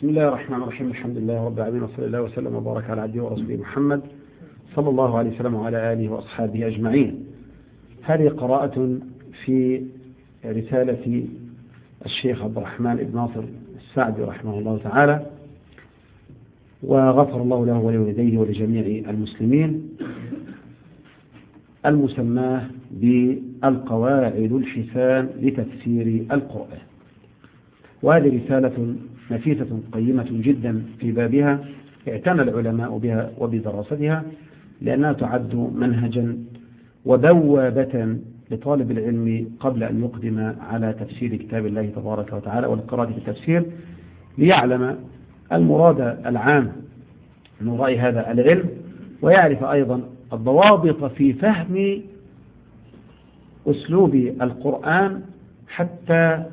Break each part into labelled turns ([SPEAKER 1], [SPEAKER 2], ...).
[SPEAKER 1] بسم الله الرحمن الرحيم. الحمد لله رب العالمين وصلى الله وسلم وبارك على عبده ورسوله محمد صلى الله عليه وسلم وعلى آله وأصحابه أجمعين. هذه قراءة في رسالة الشيخ عبد الرحمن بن ناصر السعدي رحمه الله تعالى وغفر الله له ولوالديه ولجميع المسلمين المسماة بالقواعد الحسان لتفسير القرآن. وهذه رسالة نفيسة قيمة جدا في بابها اعتنى العلماء بها وبدراستها لأنها تعد منهجا وبوابة لطالب العلم قبل أن يقدم على تفسير كتاب الله تبارك وتعالى والقراءة في التفسير ليعلم المراد العام من وراء هذا العلم ويعرف أيضا الضوابط في فهم أسلوب القرآن حتى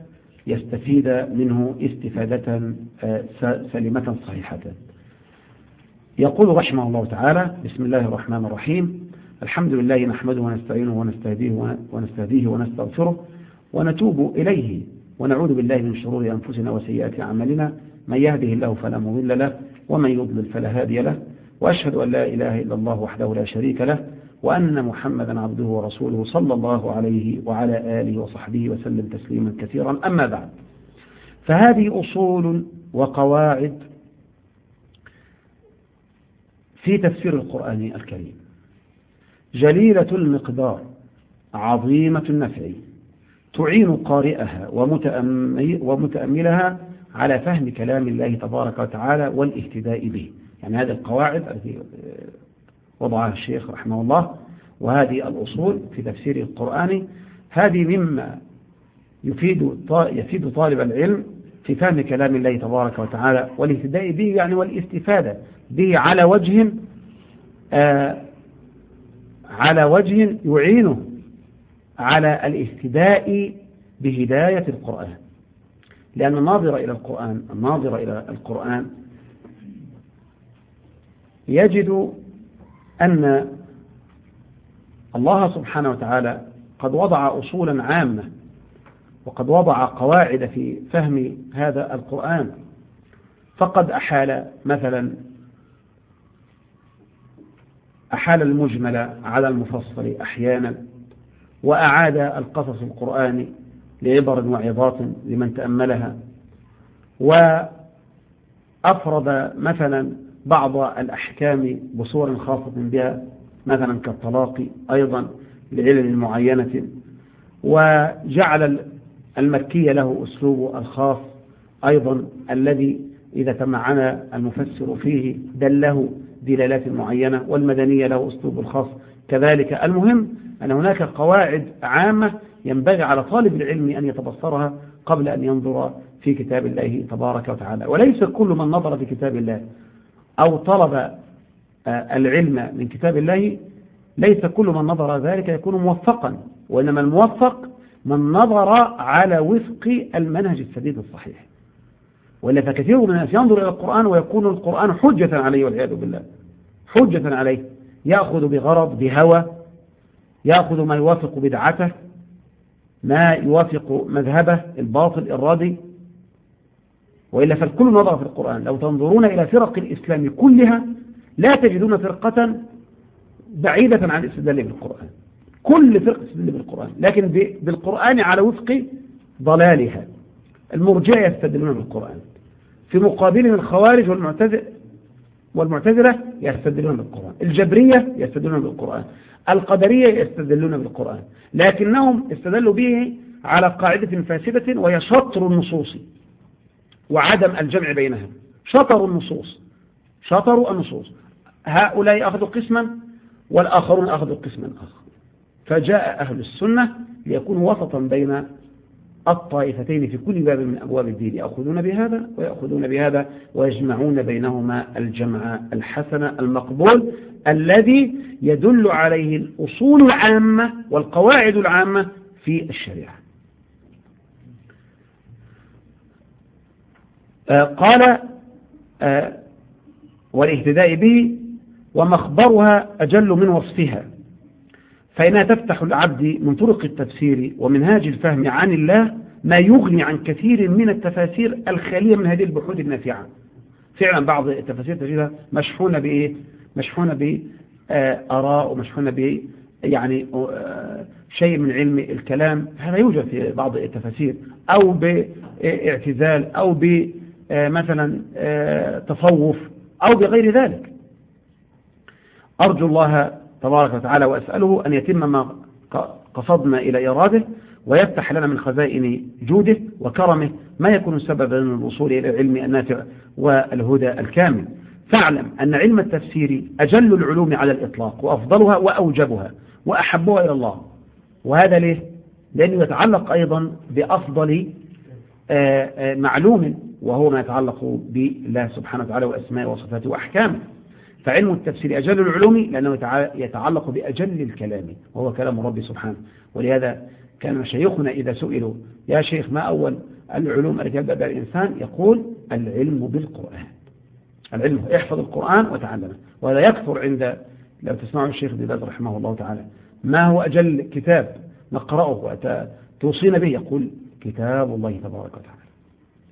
[SPEAKER 1] يستفيد منه استفادة سليمة صحيحة. يقول رحمه الله تعالى بسم الله الرحمن الرحيم. الحمد لله نحمده ونستعينه ونستهديه ونستهديه ونستغفره ونتوب إليه. ونعوذ بالله من شرور أنفسنا وسيئات أعمالنا. من يهده الله فلا مضل له ومن يضلل فلا هادي له. وأشهد أن لا إله إلا الله وحده لا شريك له. وأن محمدا عبده ورسوله صلى الله عليه وعلى آله وصحبه وسلم تسليما كثيرا. أما بعد فهذه أصول وقواعد في تفسير القرآن الكريم. جليلة المقدار عظيمة النفع تعين قارئها ومتأملها على فهم كلام الله تبارك وتعالى والاهتداء به. يعني هذه القواعد التي وضعها الشيخ رحمه الله وهذه الأصول في تفسير القرآن. هذه مما يفيد يفيد طالب العلم في فهم كلام الله تبارك وتعالى والاهتداء به يعني والاستفادة به على وجه آه على وجه يعينه على الاهتداء بهداية القرآن. لأن الناظر إلى القرآن الناظر إلى القرآن يجد أن الله سبحانه وتعالى قد وضع أصولا عامة وقد وضع قواعد في فهم هذا القرآن. فقد أحال مثلا أحال المجمل على المفصل أحيانا وأعاد القصص القرآني لعبر وعظات لمن تأملها. وأفرد مثلا بعض الأحكام بصور خاصة بها مثلا كالطلاق أيضا لعلل معينة وجعل المكي له أسلوب الخاص أيضا الذي إذا تمعن المفسر فيه دله دلالات معينة والمدنية له أسلوب الخاص كذلك المهم أن هناك قواعد عامة ينبغي على طالب العلم أن يتبصرها قبل أن ينظر في كتاب الله تبارك وتعالى. وليس كل من نظر في كتاب الله. أو طلب العلم من كتاب الله ليس كل من نظر ذلك يكون موفقا وإنما الموفق من نظر على وفق المنهج السديد الصحيح. وإلا فكثير من الناس ينظر إلى القرآن ويكون القرآن حجة عليه والعياذ بالله. حجة عليه. يأخذ بغرض بهوى. يأخذ ما يوافق بدعته. ما يوافق مذهبه الباطل الرادي وإلا فالكل نظر في القرآن. لو تنظرون إلى فرق الإسلام كلها لا تجدون فرقة بعيدة عن الاستدلال بالقرآن. كل فرقة تستدل بالقرآن لكن بالقرآن على وفق ضلالها. المرجئة يستدلون بالقرآن. في مقابلهم الخوارج والمعتزلة يستدلون بالقرآن. الجبرية يستدلون بالقرآن. القدرية يستدلون بالقرآن. لكنهم استدلوا به على قاعدة فاسدة وهي شطر النصوص. وعدم الجمع بينها شطر النصوص. شطروا النصوص. هؤلاء أخذوا قسما والآخرون أخذوا قسما آخر. فجاء أهل السنة ليكونوا وسطا بين الطائفتين في كل باب من أبواب الدين. يأخذون بهذا ويأخذون بهذا ويجمعون بينهما الجمع الحسن المقبول الذي يدل عليه الأصول العامة والقواعد العامة في الشريعة آه قال آه والاهتداء به ومخبرها أجل من وصفها. فإنها تفتح العبد من طرق التفسير ومنهاج الفهم عن الله ما يغني عن كثير من التفاسير الخالية من هذه البحوث النافعة. فعلا بعض التفاسير تجدها مشحونة بإيه؟ مشحونة بآراء ومشحونة ب يعني آه، شيء من علم الكلام. هذا يوجد في بعض التفاسير. أو باعتزال أو بمثلا آه، تصوف أو بغير ذلك. أرجو الله تبارك وتعالى وأسأله أن يتم ما قصدنا إلى إراده ويفتح لنا من خزائن جوده وكرمه ما يكون سببا للوصول إلى العلم النافع والهدى الكامل. فاعلم أن علم التفسير أجل العلوم على الإطلاق وأفضلها وأوجبها وأحبها إلى الله. وهذا ليه؟ لأنه يتعلق أيضا بأفضل آه، آه، معلوم وهو ما يتعلق بالله سبحانه وتعالى وأسمائه وصفاته وأحكامه. فعلم التفسير أجل العلوم لأنه يتعلق بأجل الكلام وهو كلام ربي سبحانه. ولهذا كان مشايخنا إذا سئلوا يا شيخ ما أول العلوم التي يبدأ بها الإنسان؟ يقول العلم بالقرآن. العلم احفظ القرآن وتعلمه. وهذا يكثر عند لو تسمعوا الشيخ ابن باز رحمه الله تعالى. ما هو أجل كتاب نقرأه وتوصينا به؟ يقول كتاب الله تبارك وتعالى.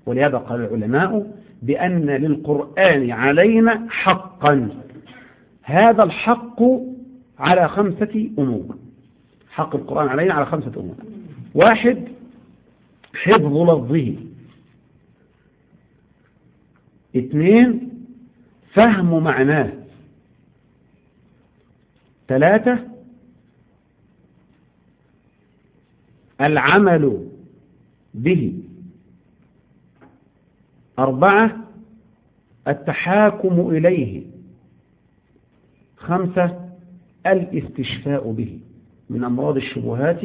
[SPEAKER 1] ولهذا قال العلماء بأن للقرآن علينا حقا. هذا الحق على خمسة أمور. حق القرآن علينا على خمسة أمور. واحد حفظ لفظه. اثنين فهم معناه. ثلاثة العمل به. أربعة التحاكم إليه. خمسة الاستشفاء به من أمراض الشبهات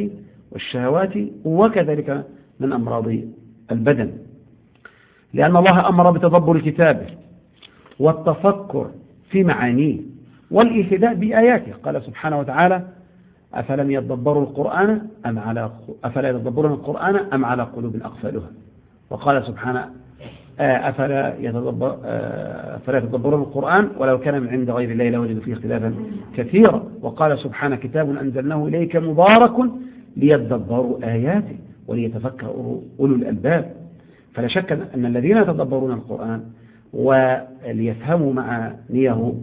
[SPEAKER 1] والشهوات وكذلك من أمراض البدن. لأن الله أمر بتدبر كتابه والتفكر في معانيه والاهتداء بآياته. قال سبحانه وتعالى أفلم يتدبروا القرآن أم على أفلا يتدبرون القرآن أم على قلوب أقفالها؟ وقال سبحانه أفلا يتدبر آه، أفلا يتدبرون القرآن ولو كان من عند غير الله لوجدوا فيه اختلافا كثيرا. وقال سبحانه كتاب أنزلناه إليك مبارك ليتدبروا آياته وليتفكروا أولو الألباب. فلا شك أن الذين يتدبرون القرآن وليفهموا معانيه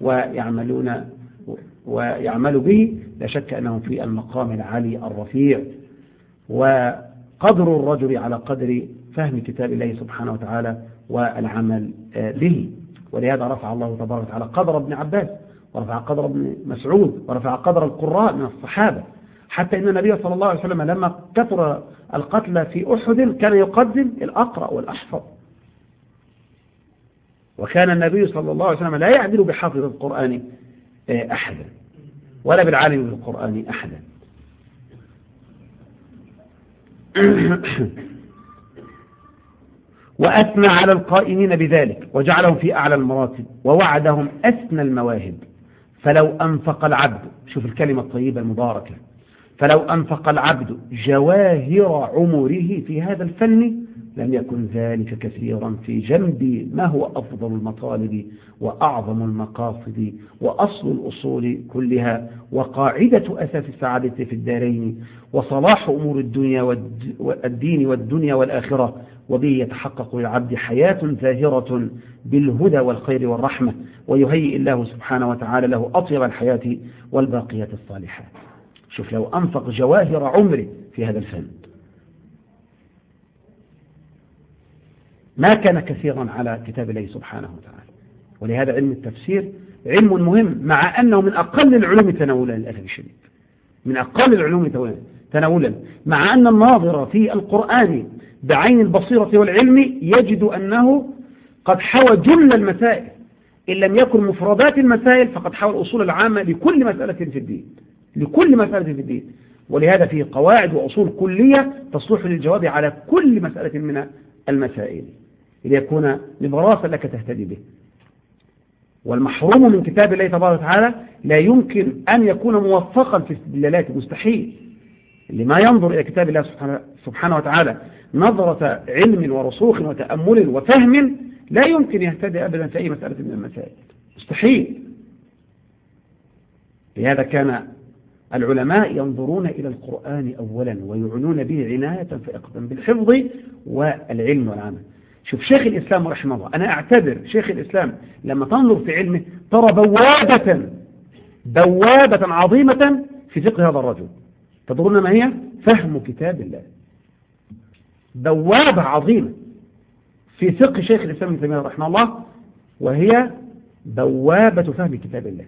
[SPEAKER 1] ويعملون ويعملوا به لا شك أنهم في المقام العالي الرفيع. وقدر الرجل على قدر فهم كتاب الله سبحانه وتعالى والعمل به. ولهذا رفع الله تبارك وتعالى قدر ابن عباس ورفع قدر ابن مسعود ورفع قدر القراء من الصحابة. حتى إن النبي صلى الله عليه وسلم لما كثر القتلى في أحد كان يقدم الأقرأ والأحفظ. وكان النبي صلى الله عليه وسلم لا يعدل بحافظ القرآن آه، أحدا ولا بالعالم بالقرآن أحدا. وأثنى على القائمين بذلك وجعلهم في أعلى المراتب ووعدهم أثنى المواهب. فلو أنفق العبد شوف الكلمة الطيبة المباركة فلو أنفق العبد جواهر عمره في هذا الفن لم يكن ذلك كثيرا في جنب ما هو أفضل المطالب وأعظم المقاصد وأصل الأصول كلها. وقاعدة أساس السعادة في الدارين وصلاح أمور الدنيا والدين والدنيا والآخرة وبه يتحقق للعبد حياة زاهرة بالهدى والخير والرحمة ويهيئ الله سبحانه وتعالى له أطيب الحياة والباقيات الصالحات شوف لو أنفق جواهر عمره في هذا الفن ما كان كثيرا على كتاب الله سبحانه وتعالى. ولهذا علم التفسير علم مهم مع أنه من أقل العلوم تناولا للأسف الشديد. من أقل العلوم تناولا مع أن الناظر في القرآن بعين البصيرة والعلم يجد أنه قد حوى جل المسائل. إن لم يكن مفردات المسائل فقد حوى الأصول العامة لكل مسألة في الدين. لكل مسألة في الدين. ولهذا فيه قواعد وأصول كلية تصلح للجواب على كل مسألة من المسائل. ليكون نظراسا لك تهتدي به. والمحروم من كتاب الله تبارك وتعالى لا يمكن أن يكون موفقا في استدلالاته مستحيل. اللي ما ينظر إلى كتاب الله سبحانه, وتعالى نظرة علم ورسوخ وتأمل وفهم لا يمكن يهتدي أبدا في أي مسألة من المسائل. مستحيل. لهذا كان العلماء ينظرون إلى القرآن أولا ويعنون به عناية فائقة بالحفظ والعلم والعمل. شوف شيخ الإسلام رحمه الله أنا أعتبر شيخ الإسلام لما تنظر في علمه ترى بوابة بوابة عظيمة في فقه هذا الرجل. تدرون ما هي؟ فهم كتاب الله. بوابة عظيمة في فقه شيخ الإسلام ابن تيمية رحمه الله وهي بوابة فهم كتاب الله.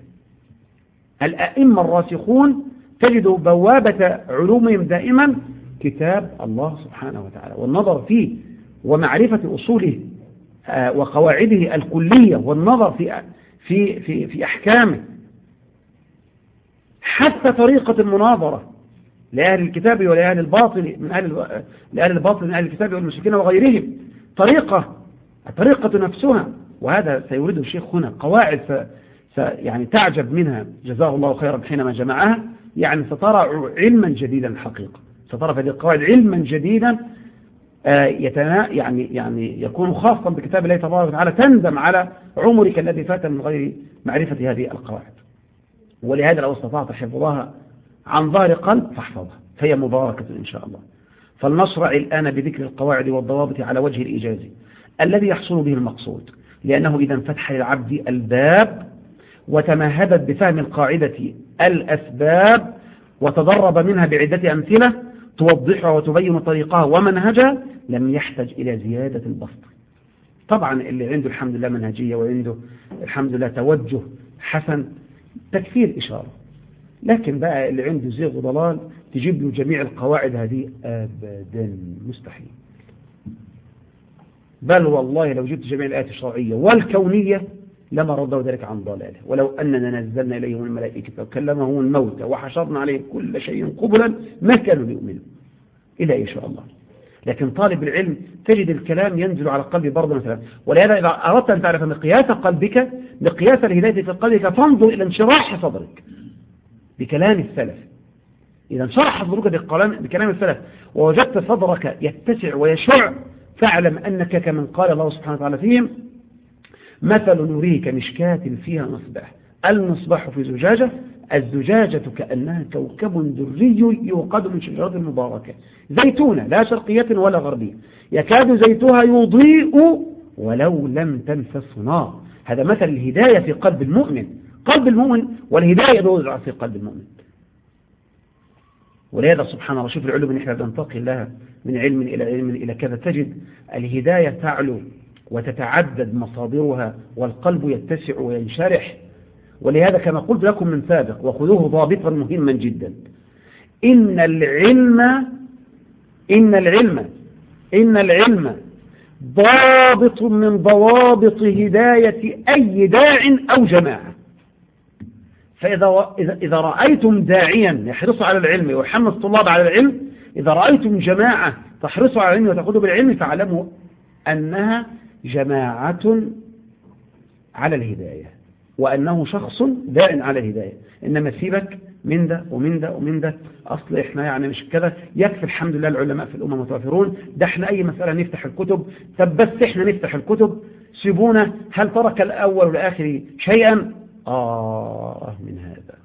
[SPEAKER 1] الأئمة الراسخون تجد بوابة علومهم دائما كتاب الله سبحانه وتعالى والنظر فيه ومعرفة أصوله آه، وقواعده الكلية والنظر في في في في أحكامه. حتى طريقة المناظرة لأهل الكتاب ولأهل الباطل من أهل لأهل الباطل من أهل الكتاب والمشركين وغيرهم. طريقة الطريقة نفسها. وهذا سيورده الشيخ هنا. قواعد س... س... يعني تعجب منها. جزاه الله خيرا حينما جمعها. يعني سترى علما جديدا الحقيقة. سترى في هذه القواعد علما جديدا آه، يتنا يعني يعني يكون خاصا بكتاب الله تبارك وتعالى تندم على عمرك الذي فات من غير معرفة هذه القواعد. ولهذا لو استطعت حفظها عن ظهر قلب فاحفظها. فهي مباركة إن شاء الله. فلنشرع الآن بذكر القواعد والضوابط على وجه الإيجاز الذي يحصل به المقصود. لأنه إذا انفتح للعبد الباب وتمهدت بفهم القاعدة الأسباب وتدرب منها بعدة أمثلة توضحها وتبين طريقها ومنهجها لم يحتج إلى زيادة البسط. طبعا اللي عنده الحمد لله منهجية وعنده الحمد لله توجه حسن تكفير إشارة. لكن بقى اللي عنده زيغ وضلال تجيب له جميع القواعد هذه أبدا مستحيل. بل والله لو جبت جميع الآيات الشرعية والكونية لما ردوا ذلك عن ضلاله. ولو أننا نزلنا إليهم الملائكة وكلمهم الموتى وحشرنا عليهم كل شيء قبلا ما كانوا يؤمنون إلا إن شاء الله. لكن طالب العلم تجد الكلام ينزل على القلب برضا مثلا. ولهذا إذا أردت أن تعرف مقياس قلبك مقياس الهداية في قلبك فانظر إلى انشراح صدرك. بكلام السلف. إذا انشرح صدرك بكلام السلف. ووجدت صدرك يتسع ويشع فاعلم أنك كمن قال الله سبحانه وتعالى فيهم مثل نريك مشكاة فيها مصباح. المصباح في زجاجة الزجاجة كأنها كوكب دري يوقد من شجرة مباركة. زيتونة لا شرقية ولا غربية. يكاد زيتها يضيء ولو لم تنفس نار. هذا مثل الهداية في قلب المؤمن. قلب المؤمن والهداية توزع في قلب المؤمن. ولهذا سبحان الله شوف العلوم نحن بننتقل لها من علم إلى علم إلى كذا تجد الهداية تعلو وتتعدد مصادرها والقلب يتسع وينشرح. ولهذا كما قلت لكم من سابق وخذوه ضابطا مهما جدا. إن العلم إن العلم إن العلم ضابط من ضوابط هداية أي داع أو جماعة. فإذا إذا رأيتم داعيا يحرص على العلم ويحمس الطلاب على العلم إذا رأيتم جماعة تحرص على العلم وتأخذوا بالعلم فاعلموا أنها جماعة على الهداية وأنه شخص داع على الهداية. إنما سيبك من ده ومن ده ومن ده أصل إحنا يعني مش كذا. يكفي الحمد لله العلماء في الأمة متوافرون ده إحنا أي مسألة نفتح الكتب. طب بس إحنا نفتح الكتب. سيبونا. هل ترك الأول والآخر شيئا؟ آه من هذا.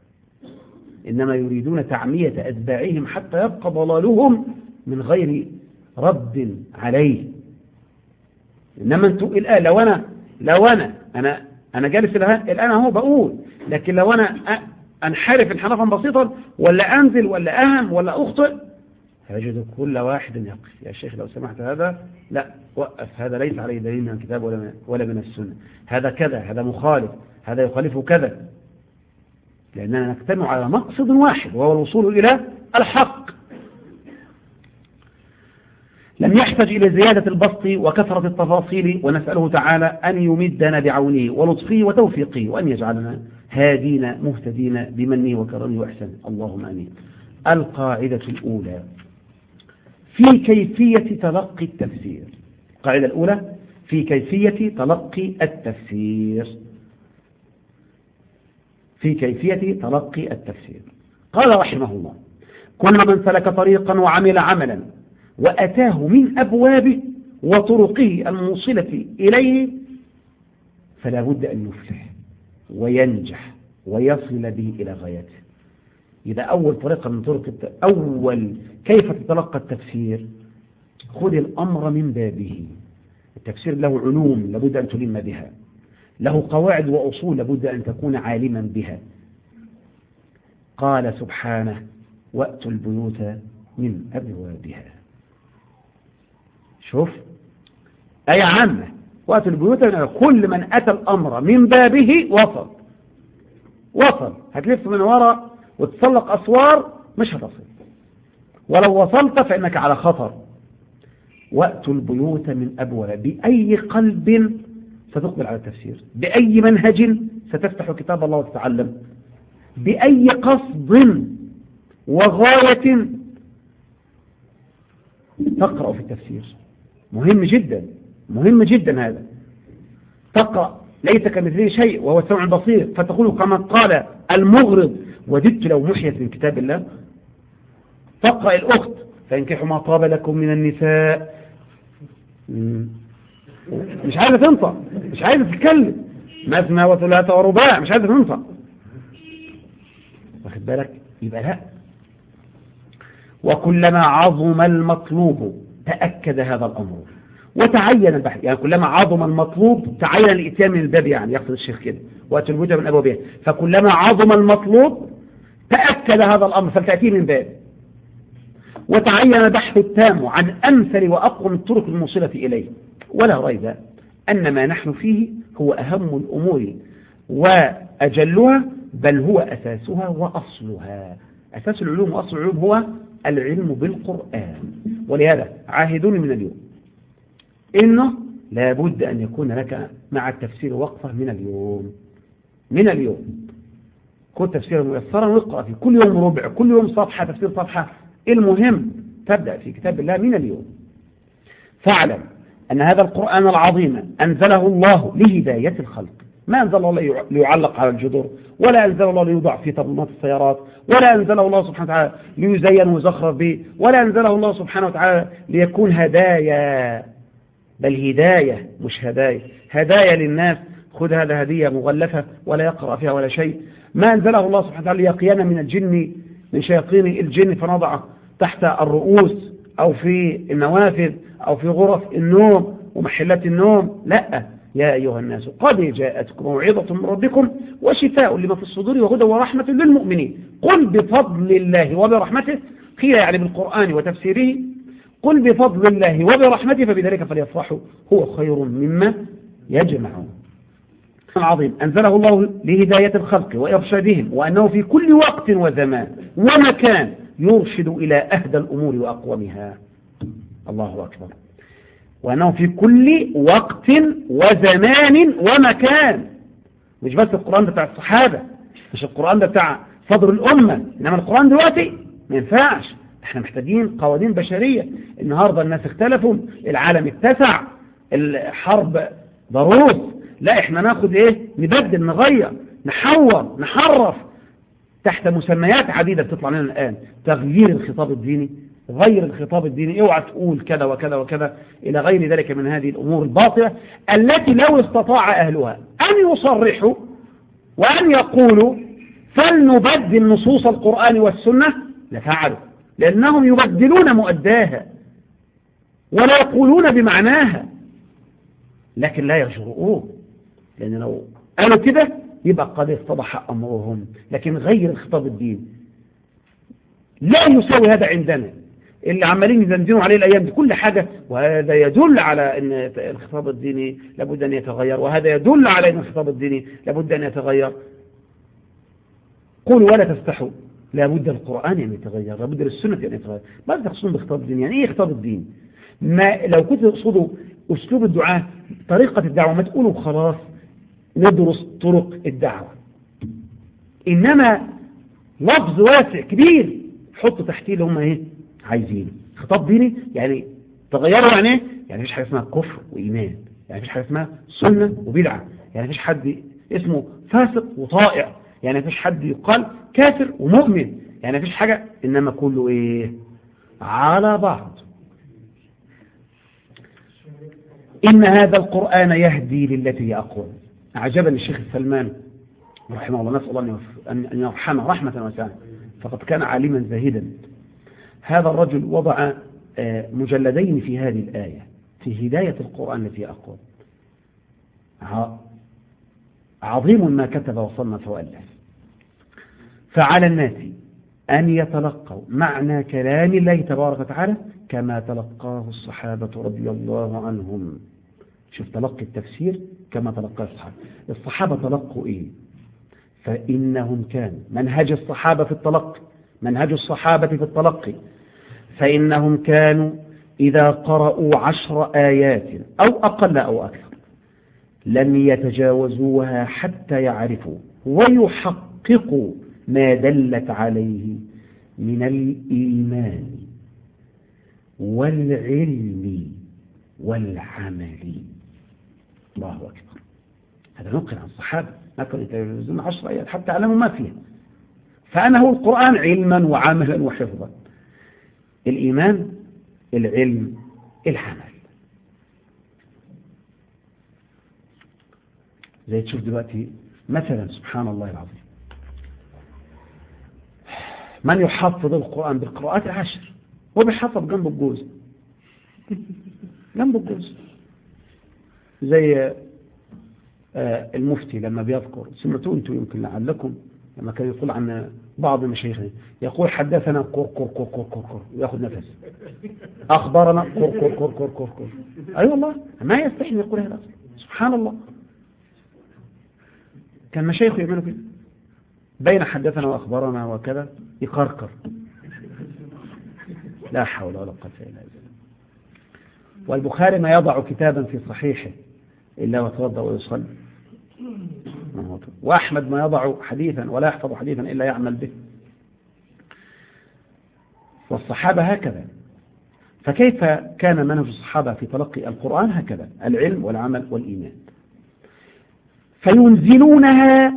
[SPEAKER 1] إنما يريدون تعمية أتباعهم حتى يبقى ضلالهم من غير رد عليه. إنما أنتوا الآن لو أنا لو أنا أنا أنا جالس الآن أهو بقول لكن لو أنا أنحرف انحرافا بسيطا ولا أنزل ولا أهم ولا أخطئ فيجد كل واحد يقف. يا شيخ لو سمحت هذا لا وقف. هذا ليس عليه دليل من الكتاب ولا ولا من السنة. هذا كذا هذا مخالف. هذا يخالف كذا. لأننا نجتمع على مقصد واحد وهو الوصول إلى الحق. لم يحتج إلى زيادة البسط وكثرة التفاصيل ونسأله تعالى أن يمدنا بعونه ولطفه وتوفيقه وأن يجعلنا هادين مهتدين بمنه وكرمه وإحسانه. اللهم أمين. القاعدة الأولى في كيفية تلقي التفسير. القاعدة الأولى في كيفية تلقي التفسير. في كيفية تلقي التفسير. قال رحمه الله كل من سلك طريقا وعمل عملا وأتاه من أبوابه وطرقه الموصلة إليه فلا بد أن يفلح وينجح ويصل به إلى غايته. يبقى أول طريقة من طرق. أول كيف تتلقى التفسير؟ خذ الأمر من بابه. التفسير له علوم لابد أن تلم بها. له قواعد وأصول لابد أن تكون عالما بها. قال سبحانه وأتوا البيوت من أبوابها. شوف آية عامة وأتوا البيوت من. كل من أتى الأمر من بابه وصل. وصل. هتلف من وراء وتسلق أسوار مش هتصل. ولو وصلت فإنك على خطر. وأتوا البيوت من أبوابها بأي قلب ستقبل على التفسير. بأي منهج ستفتح كتاب الله وتتعلم. بأي قصد وغاية تقرأ في التفسير. مهم جدا. مهم جدا هذا. تقرأ. ليس كمثله شيء وهو السمع البصير. فتقول كما قال المغرض وددت لو محيت من كتاب الله تقرأ الأخت فانكحوا ما طاب لكم من النساء مش عايزة تنطق مش عايزة تتكلم. مثنى وثلاث ورباع مش عايزة تنطق. واخد بالك؟ يبقى لا. وكلما عظم المطلوب تأكد هذا الأمر. وتعين البحث. يعني كلما عظم المطلوب تعين الإتيان من الباب يعني يقصد الشيخ كده. وأتوا البيوت من أبوابها فكلما عظم المطلوب تأكد هذا الأمر فلتأتيه من باب. وتعين البحث التام عن أمثل وأقوم الطرق الموصلة إليه. ولا ريب أن ما نحن فيه هو أهم الأمور وأجلها بل هو أساسها وأصلها. أساس العلوم وأصل العلوم هو العلم بالقرآن. ولهذا عاهدوني من اليوم. إنه لابد أن يكون لك مع التفسير وقفة من اليوم. من اليوم. كن تفسير ميسرا واقرأ في كل يوم ربع كل يوم صفحة تفسير صفحة. المهم تبدأ في كتاب الله من اليوم. فاعلم أن هذا القرآن العظيم أنزله الله لهداية الخلق. ما أنزل الله ليعلق على الجدر ولا أنزل الله ليوضع في طبلات السيارات ولا أنزله الله سبحانه وتعالى ليزين ويزخرف به ولا أنزله الله سبحانه وتعالى ليكون هدايا. بل هداية مش هدايا. هدايا للناس. خذ هذا هدية مغلفة ولا يقرأ فيها ولا شيء. ما أنزله الله سبحانه وتعالى ليقينا من الجن من شياطين الجن فنضعه تحت الرؤوس أو في النوافذ أو في غرف النوم ومحلات النوم لا. يا أيها الناس قد جاءتكم موعظة من ربكم وشفاء لما في الصدور وهدى ورحمة للمؤمنين. قل بفضل الله وبرحمته قيل يعني بالقرآن وتفسيره. قل بفضل الله وبرحمته فبذلك فليفرحوا هو خير مما يجمعون. العظيم أنزله الله لهداية الخلق وإرشادهم وأنه في كل وقت وزمان ومكان يرشد إلى أهدى الأمور وأقومها. الله أكبر. وأنه في كل وقت وزمان ومكان. مش بس القرآن ده بتاع الصحابة مش القرآن ده بتاع صدر الأمة إنما القرآن دلوقتي ما ينفعش. إحنا محتاجين قوانين بشرية. النهاردة الناس اختلفوا العالم اتسع الحرب ضروس. لا إحنا ناخد إيه؟ نبدل نغير نحور نحرف. تحت مسميات عديدة بتطلع لنا الآن. تغيير الخطاب الديني غير الخطاب الديني. اوعى تقول كذا وكذا وكذا إلى غير ذلك من هذه الأمور الباطلة التي لو استطاع أهلها أن يصرحوا وأن يقولوا فلنبدل نصوص القرآن والسنة لفعلوا لأنهم يبدلون مؤداها ولا يقولون بمعناها لكن لا يجرؤون. لأن لو قالوا كده يبقى قد اتضح أمرهم لكن غير الخطاب الديني لا يساوي هذا عندنا. اللي عمالين يزندنوا عليه الأيام دي كل حاجة وهذا يدل على أن الخطاب الديني لابد أن يتغير وهذا يدل على أن الخطاب الديني لابد أن يتغير. قولوا ولا تفتحوا لابد القرآن أن يتغير لابد السنة أن يتغير. ماذا تقصدون بخطاب الدين؟ يعني إيه خطاب الدين؟ ما لو كنت تقصدوا أسلوب الدعاء طريقة الدعوة ما تقولوا خلاص ندرس طرق الدعوة. إنما لفظ واسع كبير حطوا تحتيه اللي هم إيه؟ عايزينه. خطاب ديني يعني تغيروا يعني إيه؟ يعني مفيش حاجة اسمها كفر وإيمان. يعني مفيش حاجة اسمها سنة وبدعة. يعني مفيش حد اسمه فاسق وطائع. يعني مفيش حد يقال كافر ومؤمن. يعني مفيش حاجة إنما كله إيه؟ على بعض. إن هذا القرآن يهدي للتي هي أقوم أعجبني الشيخ سلمان رحمه الله نسأل الله أن يرحمه رحمة واسعة. فقد كان عالما زاهدا. هذا الرجل وضع آه، مجلدين في هذه الآية في هداية القرآن التي أقول. عظيم ما كتب وصنف وألف. فعلى الناس أن يتلقوا معنى كلام الله تبارك وتعالى كما تلقاه الصحابة رضي الله عنهم. شوف تلقي التفسير كما تلقاه الصحابة. الصحابة تلقوا إيه؟ فإنهم كانوا منهج الصحابة في التلقي. منهج الصحابة في التلقي فإنهم كانوا إذا قرأوا عشر آيات أو أقل أو أكثر لم يتجاوزوها حتى يعرفوا ويحققوا ما دلت عليه من الإيمان والعلم والعمل. الله أكبر. هذا نقل عن الصحابة. ما كانوا يتجاوزون عشر آيات حتى علموا ما فيها. فأنا هو القرآن علما وعملا وحفظا. الإيمان العلم العمل. زي تشوف دلوقتي مثلا سبحان الله العظيم. من يحفظ القرآن بالقراءات العشر هو بيحفظ جنب الجوز؟ جنب الجوز. زي آه، المفتي لما بيذكر سمعتوا أنتم يمكن لعلكم لما كان يقول عن بعض مشايخنا يقول حدثنا كور كور كور كور كور كور وياخذ نفس. أخبرنا كور كور كور كور كور كور. أي والله ما يستحي يقول هذا. سبحان الله. كان مشايخ يعملوا كده بين حدثنا وأخبرنا وكذا يقرقر. لا حول ولا قوة إلا بالله. والبخاري ما يضع كتابا في صحيحه إلا وتوضأ ويصلي. وأحمد ما يضع حديثا ولا يحفظ حديثا إلا يعمل به. والصحابة هكذا. فكيف كان منهج الصحابة في تلقي القرآن هكذا؟ العلم والعمل والإيمان. فينزلونها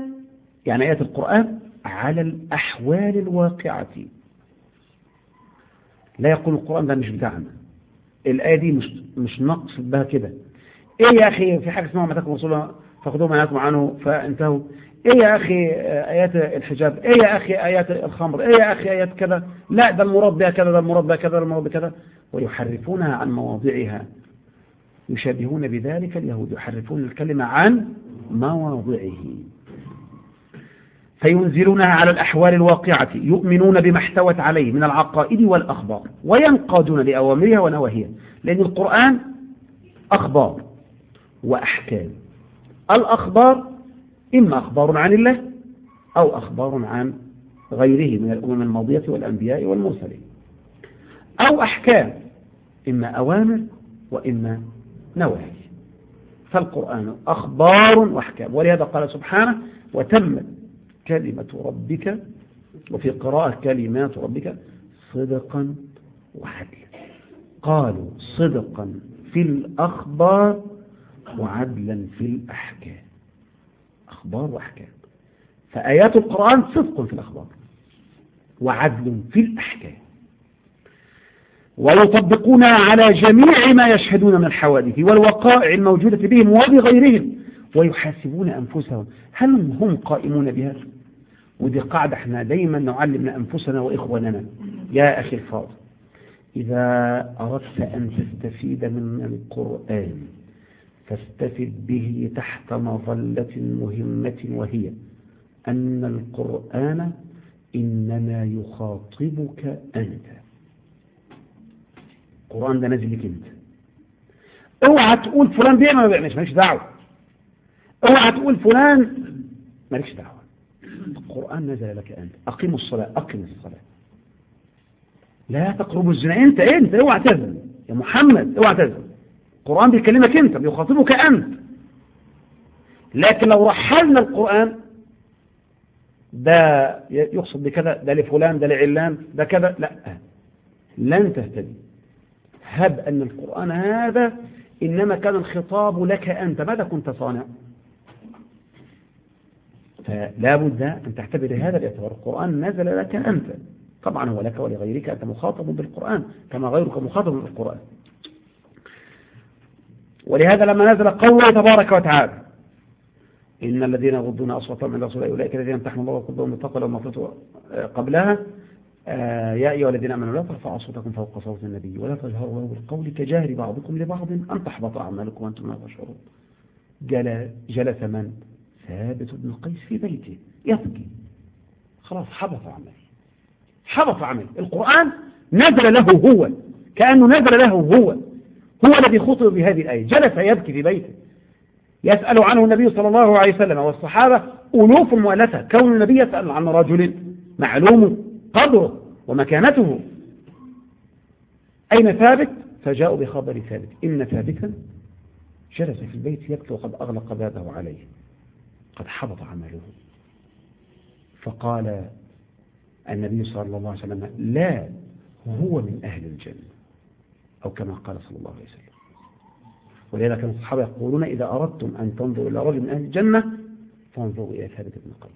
[SPEAKER 1] يعني آيات القرآن على الأحوال الواقعة. لا يقول القرآن ده مش بتاعنا. الآية دي مش, مش نقصد بها كده. إيه يا أخي؟ في حاجة اسمها ما تكون رسولها فخذوه منهاكم عنه فانتهوا. إيه يا أخي آيات الحجاب؟ إيه يا أخي آيات الخمر؟ إيه يا أخي آيات كذا؟ لا ده المراد بها كذا ده المراد بها كذا ده المراد بكذا ويحرفونها عن مواضعها. يشابهون بذلك اليهود يحرفون الكلمة عن مواضعه. فينزلونها على الأحوال الواقعة يؤمنون بما احتوت عليه من العقائد والأخبار وينقادون لأوامرها ونواهيها. لأن القرآن أخبار وأحكام. الأخبار إما أخبار عن الله أو أخبار عن غيره من الأمم الماضية والأنبياء والمرسلين. أو أحكام إما أوامر وإما نواهي. فالقرآن أخبار وأحكام. ولهذا قال سبحانه وتمت كلمة ربك وفي قراءة كلمات ربك صدقا وعدلا. قالوا صدقا في الأخبار وعدلا في الأحكام. أخبار وأحكام. فآيات القرآن صدق في الأخبار. وعدل في الأحكام. ويطبقونها على جميع ما يشهدون من الحوادث والوقائع الموجودة بهم وبغيرهم ويحاسبون أنفسهم. هل هم قائمون بها؟ ودي قاعدة إحنا دايما نعلم أنفسنا وإخواننا. يا أخي الفاضل إذا أردت أن تستفيد من القرآن فاستفد به تحت مظلة مهمة وهي أن القرآن إنما يخاطبك أنت. القرآن ده نازل لك أنت. اوعى تقول فلان بيعمل ما بيعملش مالكش دعوة. اوعى تقول فلان مالكش دعوة. القرآن نزل لك أنت. أقيموا الصلاة أقم الصلاة. لا تقربوا الزنا. أنت أنت أوعى تزن يا محمد أوعى تزن القرآن بيكلمك أنت بيخاطبك أنت. لكن لو رحلنا القرآن ده يقصد بكذا ده لفلان ده لعلان ده كذا لا. لن تهتدي. هب أن القرآن هذا إنما كان الخطاب لك أنت. ماذا كنت صانع؟ فلا بد أن تعتبر هذا باعتبار القرآن نزل لك أنت. طبعا هو لك ولغيرك أنت مخاطب بالقرآن كما غيرك مخاطب بالقرآن. ولهذا لما نزل قوله تبارك وتعالى إن الذين يغضون أصواتهم عند رسول أولئك الذين امتحن الله وقدهم بتقوى لهم مغفرة قبلها. آه يا أيها الذين آمنوا لا ترفعوا أصواتكم فوق صوت النبي ولا تجهروا له بالقول كجاهر بعضكم لبعض أن تحبط أعمالكم وأنتم لا تشعرون. جلس من؟ ثابت بن قيس في بيته. يبكي. خلاص حبط عمله. حبط عمله. القرآن نزل له هو. كأنه نزل له هو. هو الذي خطب بهذه الآية. جلس يبكي في بيته. يسأل عنه النبي صلى الله عليه وسلم والصحابة ألوف مؤلفة. كون النبي يسأل عن رجل معلوم قدره ومكانته. أين ثابت؟ فجاءوا بخبر ثابت. إن ثابتا جلس في البيت يبكي وقد أغلق بابه عليه. قد حبط عمله. فقال النبي صلى الله عليه وسلم لا هو من أهل الجنة. أو كما قال صلى الله عليه وسلم. ولذلك كان الصحابة يقولون إذا أردتم أن تنظروا إلى رجل من أهل الجنة فانظروا إلى ثابت بن قيس.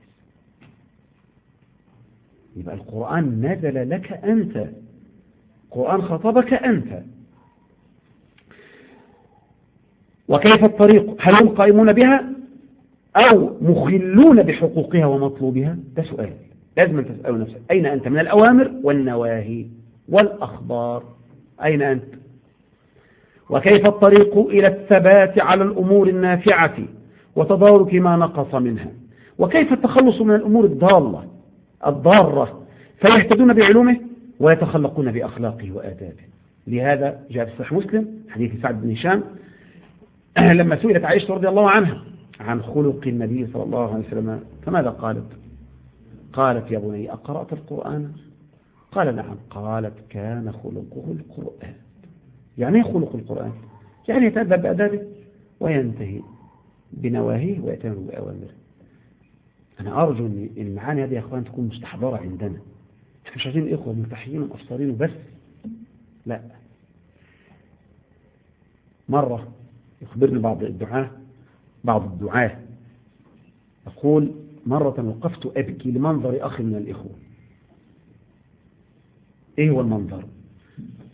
[SPEAKER 1] يبقى القرآن نزل لك أنت. القرآن خطبك أنت. وكيف الطريق؟ هل هم قائمون بها أو مخلون بحقوقها ومطلوبها؟ ده سؤال. لازم أن تسألوا نفسك. أين أنت من الأوامر والنواهي والأخبار؟ أين أنت؟ وكيف الطريق إلى الثبات على الأمور النافعة وتدارك ما نقص منها؟ وكيف التخلص من الأمور الضالة الضارة فيهتدون بعلومه ويتخلقون بأخلاقه وآدابه؟ لهذا جاء في صحيح مسلم حديث سعد بن هشام لما سئلت عائشة رضي الله عنها عن خلق النبي صلى الله عليه وسلم فماذا قالت؟ قالت يا بني أقرأت القرآن؟ قال نعم. قالت كان خلقه القرآن. يعني إيه خلق القرآن؟ يعني يتأدب بأدابه وينتهي بنواهيه ويتم بأوامره. أنا أرجو أن المعاني هذه يا أخوان تكون مستحضرة عندنا. إحنا مش عايزين إخوة ملتحيين ومقصرين بس لا. مرة يخبرني بعض الدعاة بعض الدعاة. يقول مرة وقفت أبكي لمنظر أخ من الإخوة. إيه هو المنظر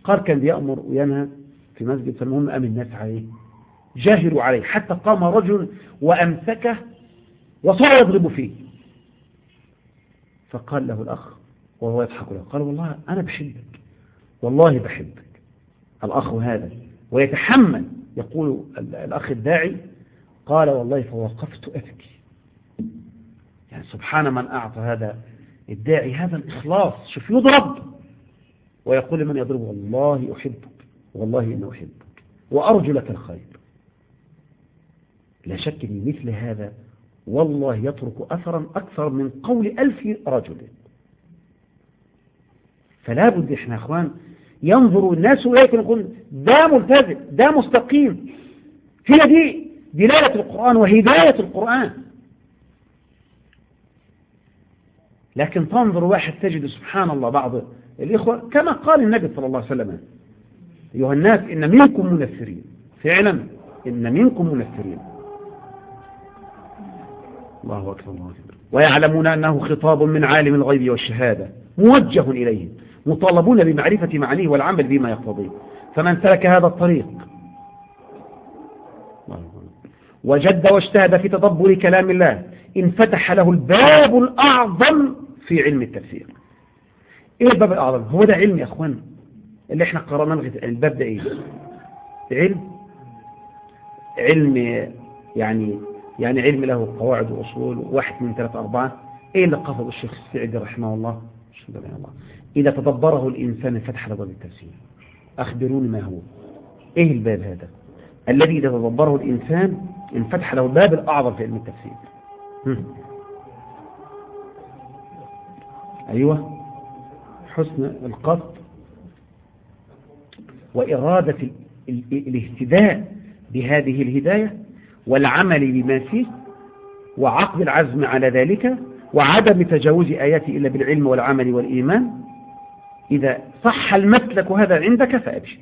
[SPEAKER 1] قال كان بيأمر وينهى في مسجد فالمهم قام الناس عليه جاهروا عليه حتى قام رجل وأمسكه وصار يضرب فيه. فقال له الأخ وهو يضحك له قال والله أنا بحبك والله بحبك. الأخ هذا ويتحمل يقول الأخ الداعي قال والله فوقفت أبكي. يعني سبحان من أعطى هذا الداعي هذا الإخلاص شوف يضرب. ويقول لمن يضربه والله أحبك والله إنه أحبك وأرجو لك الخير. لا شك إن مثل هذا والله يترك أثرا أكثر من قول ألف رجل. فلا بد إحنا أخوان ينظر الناس إليك يقول ده ملتزم ده مستقيم. هي دي دلالة القرآن وهداية القرآن. لكن تنظر واحد تجد سبحان الله بعض الإخوة كما قال النبي صلى الله عليه وسلم أيها الناس إن منكم منفرين. فعلا إن منكم منفرين. الله أكبر الله أكبر. ويعلمون أنه خطاب من عالم الغيب والشهادة موجه إليهم مطالبون بمعرفة معانيه والعمل بما يقتضيه. فمن سلك هذا الطريق وجد واجتهد في تدبر كلام الله انفتح له الباب الأعظم في علم التفسير. إيه الباب الأعظم؟ هو ده علم يا إخوان. اللي إحنا قرأنا الباب ده إيه؟ علم. علم يعني يعني علم له قواعد وأصول. واحد من ثلاثة أربعة. إيه اللي قصد الشيخ السعدي رحمه الله؟ الله إذا تدبره الإنسان فتح باب التفسير. أخبروني ما هو. إيه الباب هذا؟ الذي إذا تدبره الإنسان انفتح له الباب الأعظم في علم التفسير. أيوة. حسن القصد وإرادة الاهتداء بهذه الهداية والعمل بما فيه وعقد العزم على ذلك وعدم تجاوز آياته إلا بالعلم والعمل والإيمان. إذا صح المسلك هذا عندك فأبشر.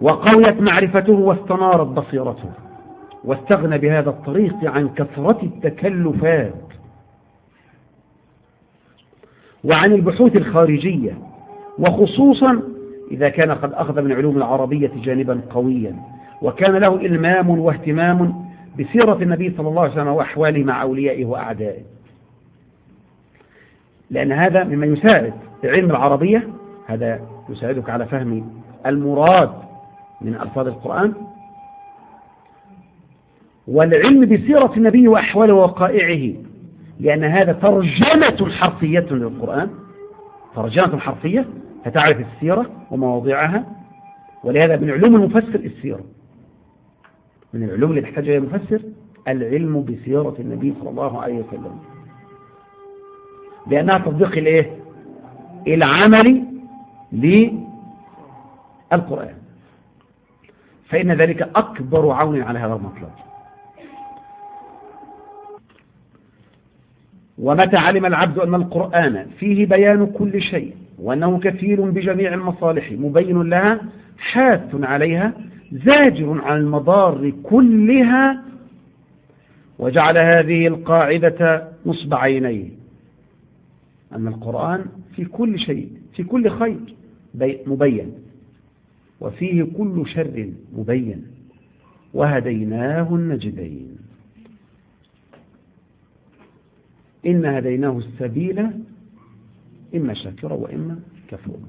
[SPEAKER 1] وقويت معرفته واستنارت بصيرته. واستغنى بهذا الطريق عن كثرة التكلفات. وعن البحوث الخارجية وخصوصا إذا كان قد أخذ من علوم العربية جانبا قويا وكان له إلمام واهتمام بسيرة النبي صلى الله عليه وسلم وأحواله مع أوليائه وأعدائه. لأن هذا مما يساعد علم العربية هذا يساعدك على فهم المراد من ألفاظ القرآن والعلم بسيرة النبي وأحواله ووقائعه لأن هذا ترجمة حرفية للقرآن. ترجمة حرفية فتعرف السيرة ومواضعها ولهذا من علوم المفسر السيرة. من العلوم اللي تحتاجها المفسر العلم بسيرة النبي صلى الله عليه وسلم. لأنها تطبيق الايه العمل للقرآن. فإن ذلك أكبر عون على هذا المطلب. ومتى علم العبد أن القرآن فيه بيان كل شيء وأنه كفيل بجميع المصالح مبين لها حاث عليها زاجر عن المضار كلها وجعل هذه القاعدة نصب عينيه. أن القرآن في كل شيء في كل خير مبين. وفيه كل شر مبين. وهديناه النجدين. إن هديناه السبيل إما شاكرا وإما كفورا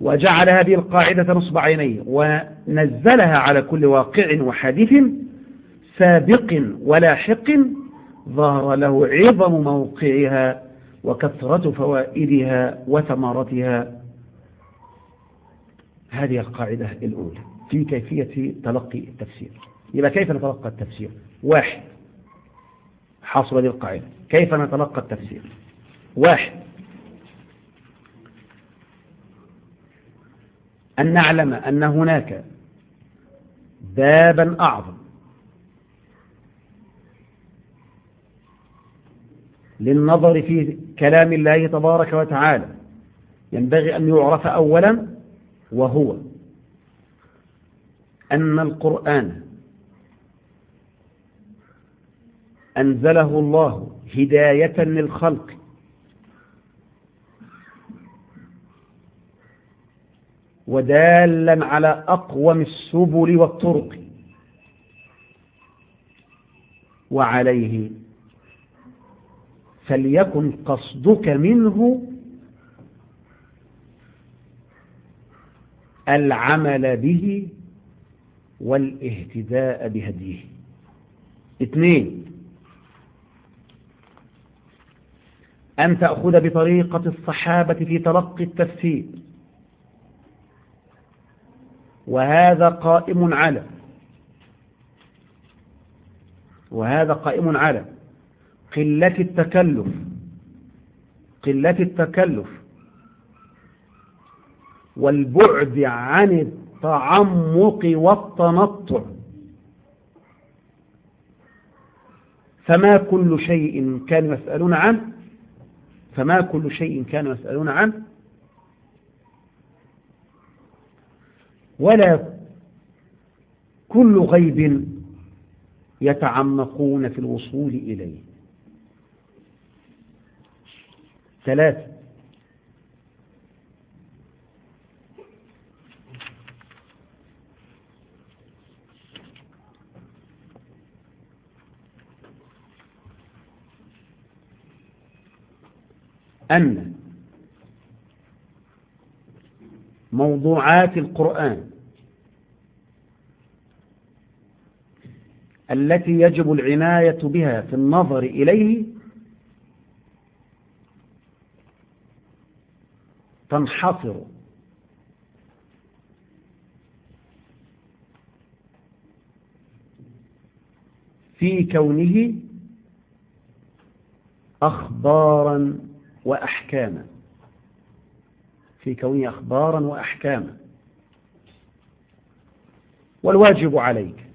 [SPEAKER 1] وجعل هذه القاعدة نصب عينيه ونزلها على كل واقع وحادث سابق ولاحق ظهر له عظم موقعها وكثرة فوائدها وثمرتها. هذه القاعدة الأولى في كيفية تلقي التفسير. يبقى كيف نتلقى التفسير؟ واحد حاصل هذه القاعدة. كيف نتلقى التفسير؟ واحد. أن نعلم أن هناك بابا أعظم للنظر في كلام الله تبارك وتعالى. ينبغي أن يعرف أولا وهو أن القرآن أنزله الله هداية للخلق. ودالا على أقوم السبل والطرق. وعليه فليكن قصدك منه العمل به والاهتداء بهديه. اثنين أن تأخذ بطريقة الصحابة في تلقي التفسير. وهذا قائم على وهذا قائم على قلة التكلف قلة التكلف والبعد عن التعمق والتنطع. فما كل شيء كانوا يسألون عنه فما كل شيء كانوا يسألون عنه ولا كل غيب يتعمقون في الوصول إليه. ثلاثة. أن موضوعات القرآن التي يجب العناية بها في النظر إليه تنحصر. في كونه أخبارا وأحكاما. في كونه أخبارا وأحكاما. والواجب عليك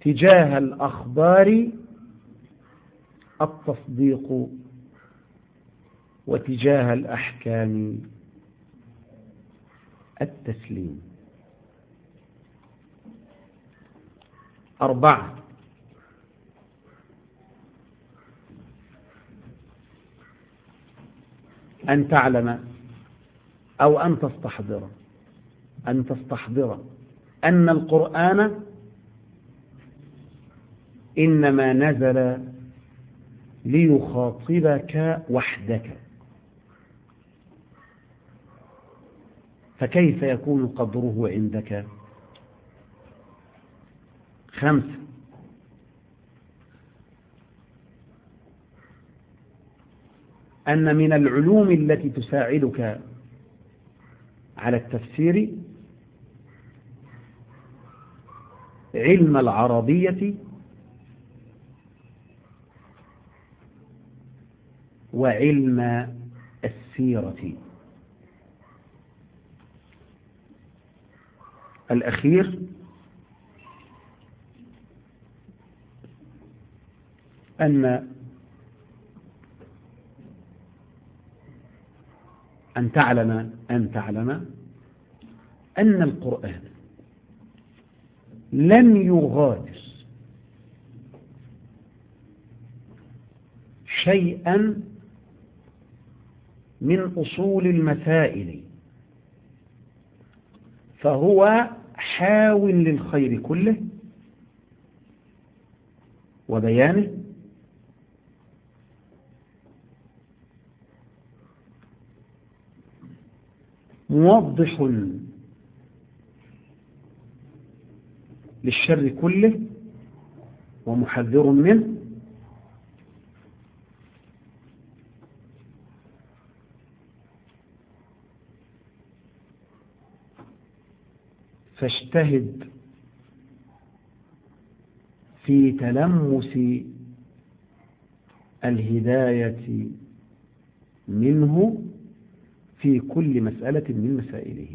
[SPEAKER 1] تجاه الأخبار التصديق وتجاه الأحكام التسليم. أربعة أن تعلم أو أن تستحضر. أن تستحضر. أن القرآن إنما نزل ليخاطبك وحدك. فكيف يكون قدره عندك؟ خمسة أن من العلوم التي تساعدك على التفسير علم العربية وعلم السيرة. الأخير أن أن تعلم أن تعلم أن القرآن لم يغادر شيئا من أصول المسائل فهو حاول للخير كله وبيانه موضح للشر كله ومحذر منه. فاجتهد في تلمس الهداية منه في كل مسألة من مسائله.